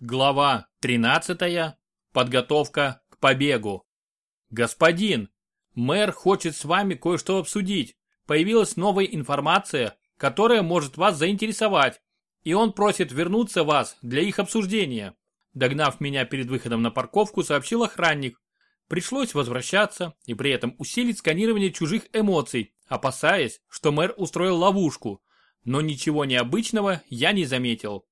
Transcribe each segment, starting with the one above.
Глава 13. Подготовка к побегу. Господин, мэр хочет с вами кое-что обсудить. Появилась новая информация, которая может вас заинтересовать, и он просит вернуться вас для их обсуждения. Догнав меня перед выходом на парковку, сообщил охранник. Пришлось возвращаться и при этом усилить сканирование чужих эмоций, опасаясь, что мэр устроил ловушку. Но ничего необычного я не заметил.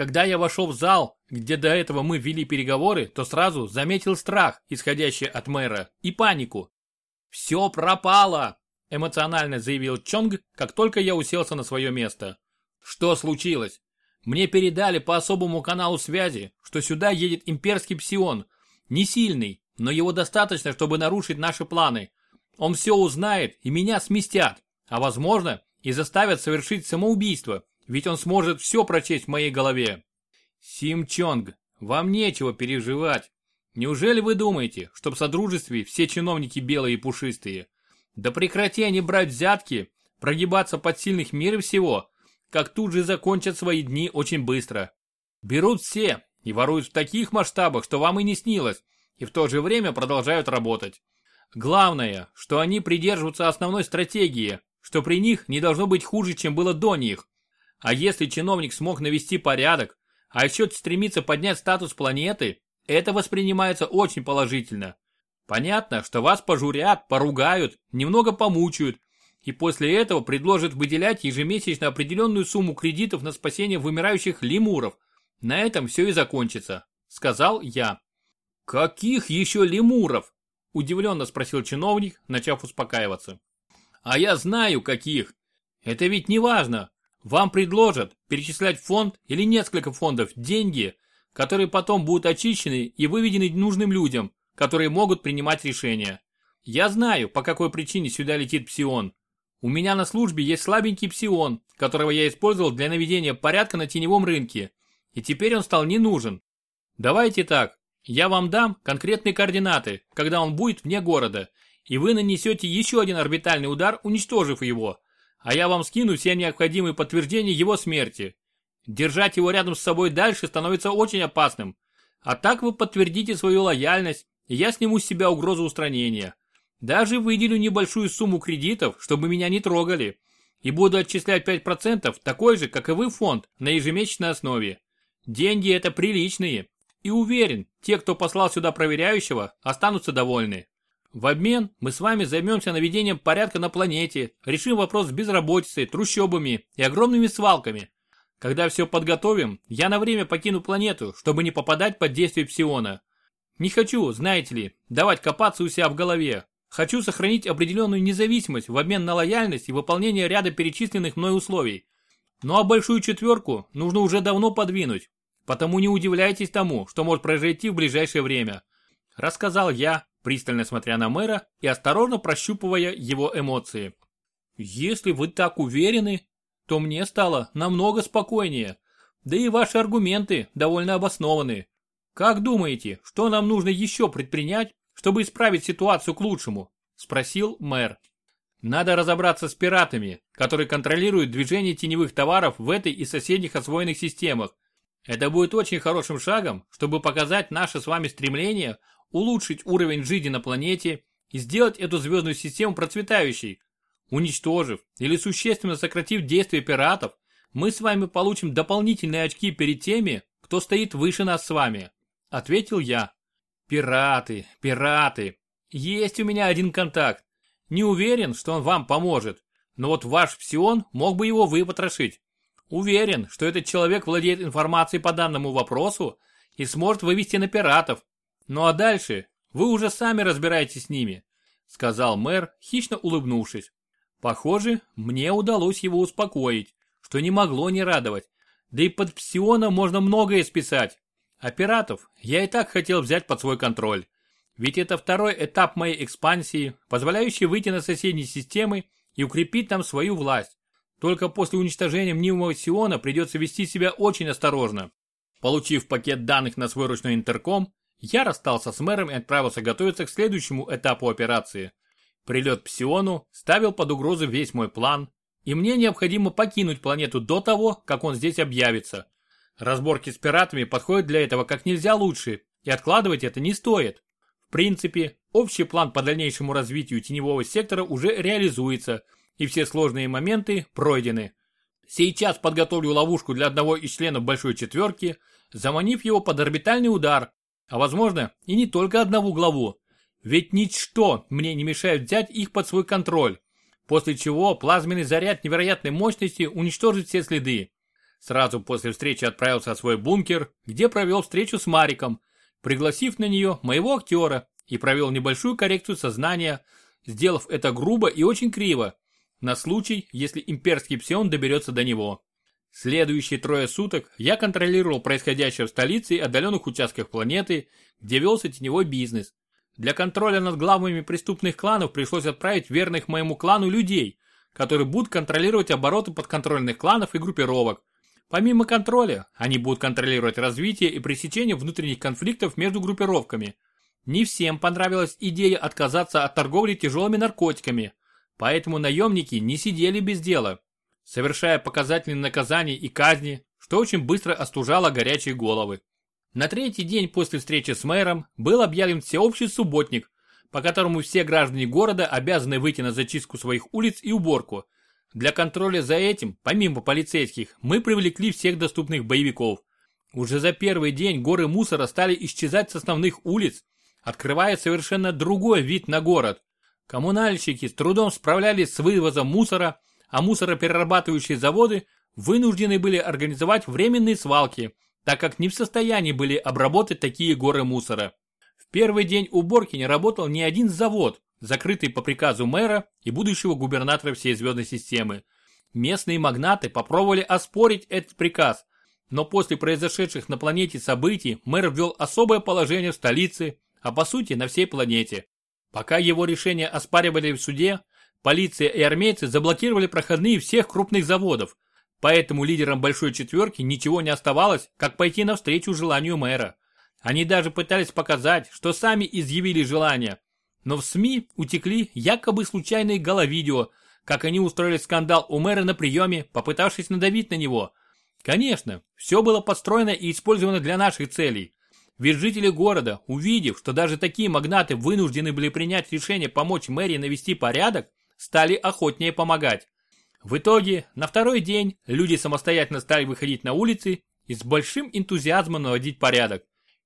Когда я вошел в зал, где до этого мы вели переговоры, то сразу заметил страх, исходящий от мэра, и панику. «Все пропало!» – эмоционально заявил Чонг, как только я уселся на свое место. «Что случилось? Мне передали по особому каналу связи, что сюда едет имперский псион. Не сильный, но его достаточно, чтобы нарушить наши планы. Он все узнает и меня сместят, а возможно и заставят совершить самоубийство, ведь он сможет все прочесть в моей голове. Сим Чонг, вам нечего переживать. Неужели вы думаете, что в Содружестве все чиновники белые и пушистые? Да прекрати они брать взятки, прогибаться под сильных мир и всего, как тут же закончат свои дни очень быстро. Берут все и воруют в таких масштабах, что вам и не снилось, и в то же время продолжают работать. Главное, что они придерживаются основной стратегии, что при них не должно быть хуже, чем было до них. А если чиновник смог навести порядок, а еще стремится поднять статус планеты, это воспринимается очень положительно. Понятно, что вас пожурят, поругают, немного помучают, и после этого предложат выделять ежемесячно определенную сумму кредитов на спасение вымирающих лемуров. На этом все и закончится, сказал я. Каких еще лемуров? Удивленно спросил чиновник, начав успокаиваться. А я знаю каких. Это ведь не важно, вам предложат перечислять фонд или несколько фондов деньги, которые потом будут очищены и выведены нужным людям, которые могут принимать решения. Я знаю, по какой причине сюда летит псион. У меня на службе есть слабенький псион, которого я использовал для наведения порядка на теневом рынке. И теперь он стал не нужен. Давайте так, я вам дам конкретные координаты, когда он будет вне города, и вы нанесете еще один орбитальный удар, уничтожив его а я вам скину все необходимые подтверждения его смерти. Держать его рядом с собой дальше становится очень опасным. А так вы подтвердите свою лояльность, и я сниму с себя угрозу устранения. Даже выделю небольшую сумму кредитов, чтобы меня не трогали. И буду отчислять 5% такой же, как и вы фонд, на ежемесячной основе. Деньги это приличные. И уверен, те, кто послал сюда проверяющего, останутся довольны. В обмен мы с вами займемся наведением порядка на планете, решим вопрос с безработицей, трущобами и огромными свалками. Когда все подготовим, я на время покину планету, чтобы не попадать под действие псиона. Не хочу, знаете ли, давать копаться у себя в голове. Хочу сохранить определенную независимость в обмен на лояльность и выполнение ряда перечисленных мной условий. Ну а большую четверку нужно уже давно подвинуть. Потому не удивляйтесь тому, что может произойти в ближайшее время. Рассказал я, пристально смотря на мэра и осторожно прощупывая его эмоции. «Если вы так уверены, то мне стало намного спокойнее. Да и ваши аргументы довольно обоснованы. Как думаете, что нам нужно еще предпринять, чтобы исправить ситуацию к лучшему?» – спросил мэр. «Надо разобраться с пиратами, которые контролируют движение теневых товаров в этой и соседних освоенных системах. Это будет очень хорошим шагом, чтобы показать наше с вами стремление улучшить уровень жизни на планете и сделать эту звездную систему процветающей. Уничтожив или существенно сократив действия пиратов, мы с вами получим дополнительные очки перед теми, кто стоит выше нас с вами. Ответил я. Пираты, пираты. Есть у меня один контакт. Не уверен, что он вам поможет, но вот ваш Псион мог бы его выпотрошить. Уверен, что этот человек владеет информацией по данному вопросу и сможет вывести на пиратов, ну а дальше вы уже сами разбираетесь с ними, сказал мэр, хищно улыбнувшись. Похоже, мне удалось его успокоить, что не могло не радовать. Да и под псиона можно многое списать. А пиратов я и так хотел взять под свой контроль. Ведь это второй этап моей экспансии, позволяющий выйти на соседние системы и укрепить там свою власть. Только после уничтожения мнимого Сиона придется вести себя очень осторожно. Получив пакет данных на свой ручной интерком, я расстался с мэром и отправился готовиться к следующему этапу операции. Прилет Псиону ставил под угрозу весь мой план, и мне необходимо покинуть планету до того, как он здесь объявится. Разборки с пиратами подходят для этого как нельзя лучше, и откладывать это не стоит. В принципе, общий план по дальнейшему развитию теневого сектора уже реализуется, и все сложные моменты пройдены. Сейчас подготовлю ловушку для одного из членов Большой Четверки, заманив его под орбитальный удар, а возможно и не только одного главу. Ведь ничто мне не мешает взять их под свой контроль, после чего плазменный заряд невероятной мощности уничтожит все следы. Сразу после встречи отправился в свой бункер, где провел встречу с Мариком, пригласив на нее моего актера и провел небольшую коррекцию сознания, сделав это грубо и очень криво, на случай, если имперский псион доберется до него. Следующие трое суток я контролировал происходящее в столице и отдаленных участках планеты, где велся теневой бизнес. Для контроля над главами преступных кланов пришлось отправить верных моему клану людей, которые будут контролировать обороты подконтрольных кланов и группировок, Помимо контроля, они будут контролировать развитие и пресечение внутренних конфликтов между группировками. Не всем понравилась идея отказаться от торговли тяжелыми наркотиками, поэтому наемники не сидели без дела, совершая показательные наказания и казни, что очень быстро остужало горячие головы. На третий день после встречи с мэром был объявлен всеобщий субботник, по которому все граждане города обязаны выйти на зачистку своих улиц и уборку – для контроля за этим, помимо полицейских, мы привлекли всех доступных боевиков. Уже за первый день горы мусора стали исчезать с основных улиц, открывая совершенно другой вид на город. Коммунальщики с трудом справлялись с вывозом мусора, а мусороперерабатывающие заводы вынуждены были организовать временные свалки, так как не в состоянии были обработать такие горы мусора. В первый день уборки не работал ни один завод, закрытый по приказу мэра и будущего губернатора всей звездной системы. Местные магнаты попробовали оспорить этот приказ, но после произошедших на планете событий мэр ввел особое положение в столице, а по сути на всей планете. Пока его решение оспаривали в суде, полиция и армейцы заблокировали проходные всех крупных заводов, поэтому лидерам Большой Четверки ничего не оставалось, как пойти навстречу желанию мэра. Они даже пытались показать, что сами изъявили желание, но в СМИ утекли якобы случайные головидео, как они устроили скандал у мэра на приеме, попытавшись надавить на него. Конечно, все было подстроено и использовано для наших целей. Ведь жители города, увидев, что даже такие магнаты вынуждены были принять решение помочь мэрии навести порядок, стали охотнее помогать. В итоге, на второй день люди самостоятельно стали выходить на улицы и с большим энтузиазмом наводить порядок.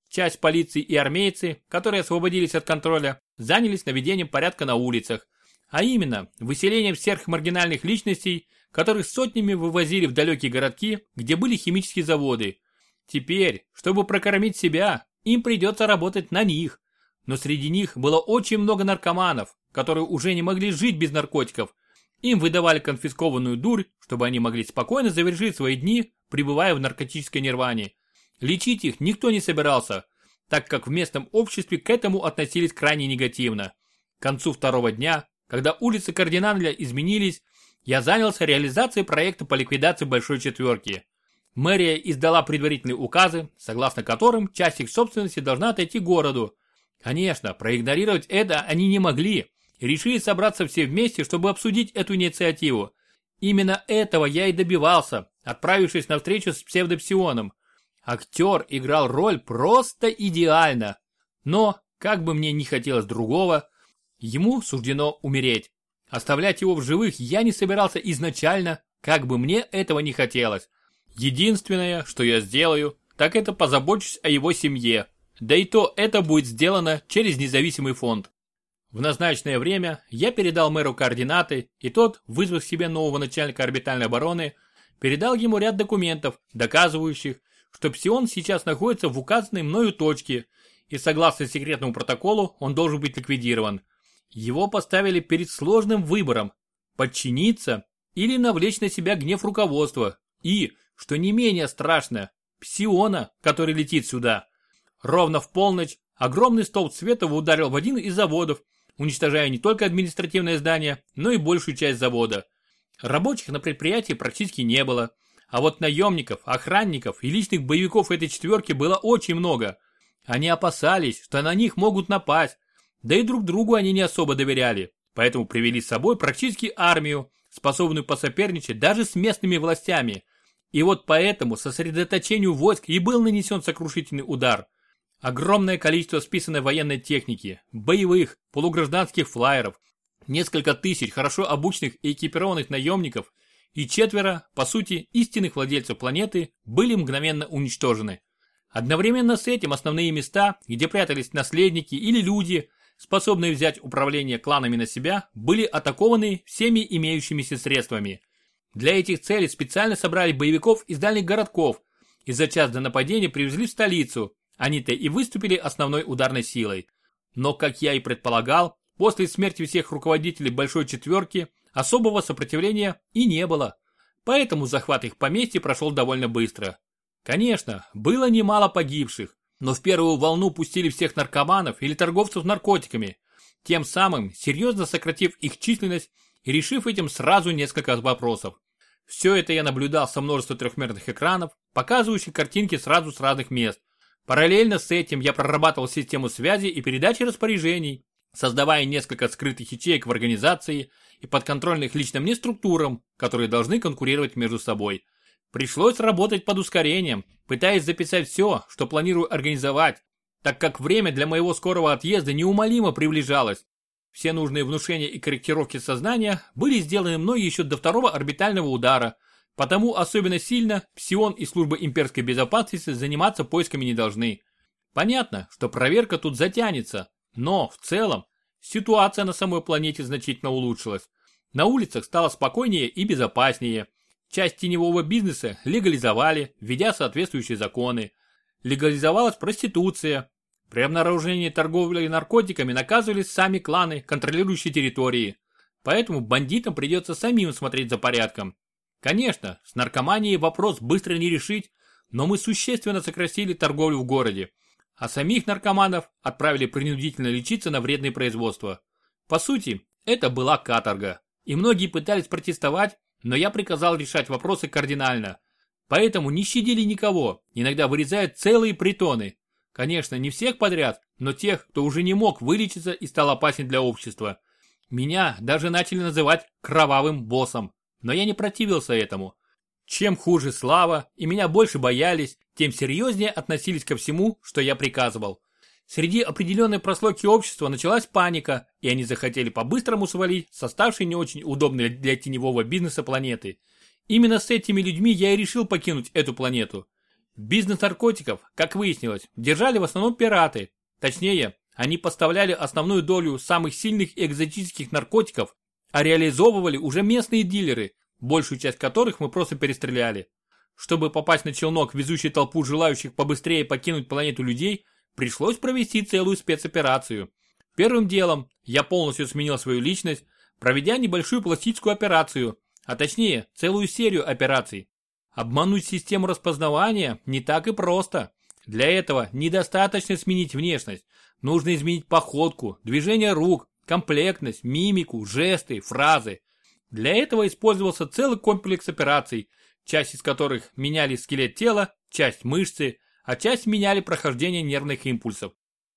Часть полиции и армейцы, которые освободились от контроля, занялись наведением порядка на улицах, а именно выселением всех маргинальных личностей, которых сотнями вывозили в далекие городки, где были химические заводы. Теперь, чтобы прокормить себя, им придется работать на них. Но среди них было очень много наркоманов, которые уже не могли жить без наркотиков. Им выдавали конфискованную дурь, чтобы они могли спокойно завершить свои дни, пребывая в наркотической нирване. Лечить их никто не собирался, так как в местном обществе к этому относились крайне негативно. К концу второго дня, когда улицы кардинально изменились, я занялся реализацией проекта по ликвидации Большой Четверки. Мэрия издала предварительные указы, согласно которым часть их собственности должна отойти городу. Конечно, проигнорировать это они не могли решили собраться все вместе, чтобы обсудить эту инициативу. Именно этого я и добивался, отправившись на встречу с псевдопсионом. Актер играл роль просто идеально. Но, как бы мне не хотелось другого, ему суждено умереть. Оставлять его в живых я не собирался изначально, как бы мне этого не хотелось. Единственное, что я сделаю, так это позабочусь о его семье. Да и то это будет сделано через независимый фонд. В назначенное время я передал мэру координаты, и тот, вызвав себе нового начальника орбитальной обороны, передал ему ряд документов, доказывающих, что Псион сейчас находится в указанной мною точке, и согласно секретному протоколу он должен быть ликвидирован. Его поставили перед сложным выбором – подчиниться или навлечь на себя гнев руководства и, что не менее страшно, Псиона, который летит сюда. Ровно в полночь огромный столб света ударил в один из заводов, уничтожая не только административное здание, но и большую часть завода. Рабочих на предприятии практически не было. А вот наемников, охранников и личных боевиков этой четверки было очень много. Они опасались, что на них могут напасть, да и друг другу они не особо доверяли, поэтому привели с собой практически армию, способную посоперничать даже с местными властями. И вот поэтому сосредоточению войск и был нанесен сокрушительный удар. Огромное количество списанной военной техники, боевых, полугражданских флайеров, несколько тысяч хорошо обученных и экипированных наемников и четверо, по сути, истинных владельцев планеты были мгновенно уничтожены. Одновременно с этим основные места, где прятались наследники или люди, способные взять управление кланами на себя, были атакованы всеми имеющимися средствами. Для этих целей специально собрали боевиков из дальних городков и за час до нападения привезли в столицу, они-то и выступили основной ударной силой. Но, как я и предполагал, после смерти всех руководителей Большой Четверки особого сопротивления и не было. Поэтому захват их поместья прошел довольно быстро. Конечно, было немало погибших, но в первую волну пустили всех наркоманов или торговцев наркотиками, тем самым серьезно сократив их численность и решив этим сразу несколько вопросов. Все это я наблюдал со множества трехмерных экранов, показывающих картинки сразу с разных мест. Параллельно с этим я прорабатывал систему связи и передачи распоряжений, создавая несколько скрытых ячеек в организации и подконтрольных лично мне структурам, которые должны конкурировать между собой. Пришлось работать под ускорением, пытаясь записать все, что планирую организовать, так как время для моего скорого отъезда неумолимо приближалось. Все нужные внушения и корректировки сознания были сделаны мной еще до второго орбитального удара, потому особенно сильно Псион и служба имперской безопасности заниматься поисками не должны. Понятно, что проверка тут затянется, но в целом ситуация на самой планете значительно улучшилась. На улицах стало спокойнее и безопаснее. Часть теневого бизнеса легализовали, введя соответствующие законы. Легализовалась проституция. При обнаружении торговли наркотиками наказывались сами кланы, контролирующие территории. Поэтому бандитам придется самим смотреть за порядком. Конечно, с наркоманией вопрос быстро не решить, но мы существенно сократили торговлю в городе, а самих наркоманов отправили принудительно лечиться на вредные производства. По сути, это была каторга, и многие пытались протестовать, но я приказал решать вопросы кардинально. Поэтому не щадили никого, иногда вырезают целые притоны. Конечно, не всех подряд, но тех, кто уже не мог вылечиться и стал опасен для общества. Меня даже начали называть кровавым боссом, но я не противился этому. Чем хуже слава и меня больше боялись, тем серьезнее относились ко всему, что я приказывал. Среди определенной прослойки общества началась паника, и они захотели по-быстрому свалить ставшей не очень удобной для теневого бизнеса планеты. Именно с этими людьми я и решил покинуть эту планету. Бизнес наркотиков, как выяснилось, держали в основном пираты. Точнее, они поставляли основную долю самых сильных и экзотических наркотиков, а реализовывали уже местные дилеры, большую часть которых мы просто перестреляли. Чтобы попасть на челнок, везущий толпу желающих побыстрее покинуть планету людей, пришлось провести целую спецоперацию. Первым делом я полностью сменил свою личность, проведя небольшую пластическую операцию, а точнее целую серию операций. Обмануть систему распознавания не так и просто. Для этого недостаточно сменить внешность. Нужно изменить походку, движение рук, комплектность, мимику, жесты, фразы. Для этого использовался целый комплекс операций, часть из которых меняли скелет тела, часть мышцы, а часть меняли прохождение нервных импульсов.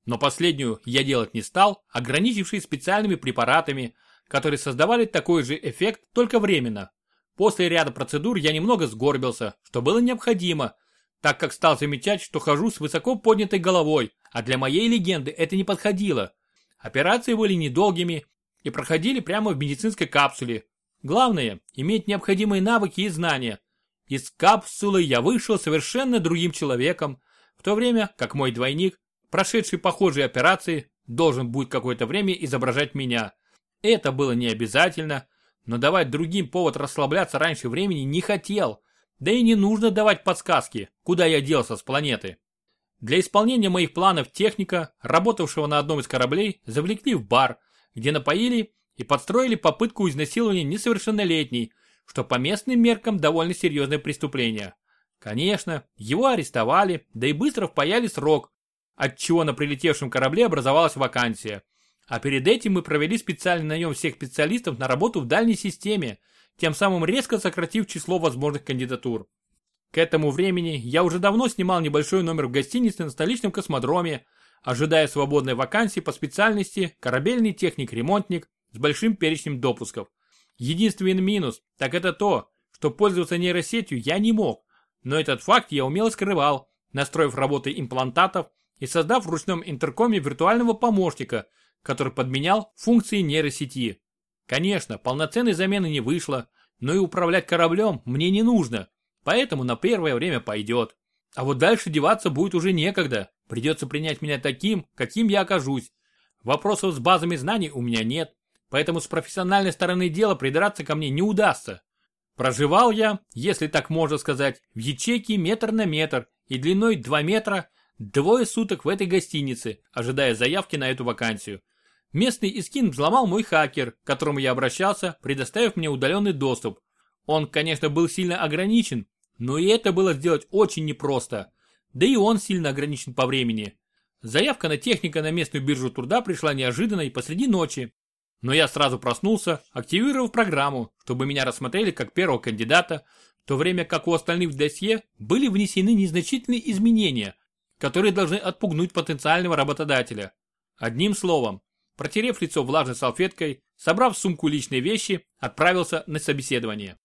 Но последнюю я делать не стал, ограничившись специальными препаратами, которые создавали такой же эффект только временно. После ряда процедур я немного сгорбился, что было необходимо, так как стал замечать, что хожу с высоко поднятой головой, а для моей легенды это не подходило. Операции были недолгими и проходили прямо в медицинской капсуле. Главное – иметь необходимые навыки и знания, из капсулы я вышел совершенно другим человеком, в то время как мой двойник, прошедший похожие операции, должен будет какое-то время изображать меня. Это было не обязательно, но давать другим повод расслабляться раньше времени не хотел, да и не нужно давать подсказки, куда я делся с планеты. Для исполнения моих планов техника, работавшего на одном из кораблей, завлекли в бар, где напоили и подстроили попытку изнасилования несовершеннолетней, что по местным меркам довольно серьезное преступление. Конечно, его арестовали, да и быстро впаяли срок, отчего на прилетевшем корабле образовалась вакансия. А перед этим мы провели специально наем всех специалистов на работу в дальней системе, тем самым резко сократив число возможных кандидатур. К этому времени я уже давно снимал небольшой номер в гостинице на столичном космодроме, ожидая свободной вакансии по специальности корабельный техник-ремонтник с большим перечнем допусков. Единственный минус, так это то, что пользоваться нейросетью я не мог, но этот факт я умело скрывал, настроив работы имплантатов и создав в ручном интеркоме виртуального помощника, который подменял функции нейросети. Конечно, полноценной замены не вышло, но и управлять кораблем мне не нужно, поэтому на первое время пойдет. А вот дальше деваться будет уже некогда, придется принять меня таким, каким я окажусь. Вопросов с базами знаний у меня нет, поэтому с профессиональной стороны дела придраться ко мне не удастся. Проживал я, если так можно сказать, в ячейке метр на метр и длиной 2 метра двое суток в этой гостинице, ожидая заявки на эту вакансию. Местный искин взломал мой хакер, к которому я обращался, предоставив мне удаленный доступ. Он, конечно, был сильно ограничен, но и это было сделать очень непросто. Да и он сильно ограничен по времени. Заявка на техника на местную биржу труда пришла неожиданно и посреди ночи. Но я сразу проснулся, активировав программу, чтобы меня рассмотрели как первого кандидата, в то время как у остальных в досье были внесены незначительные изменения, которые должны отпугнуть потенциального работодателя. Одним словом, протерев лицо влажной салфеткой, собрав в сумку личные вещи, отправился на собеседование.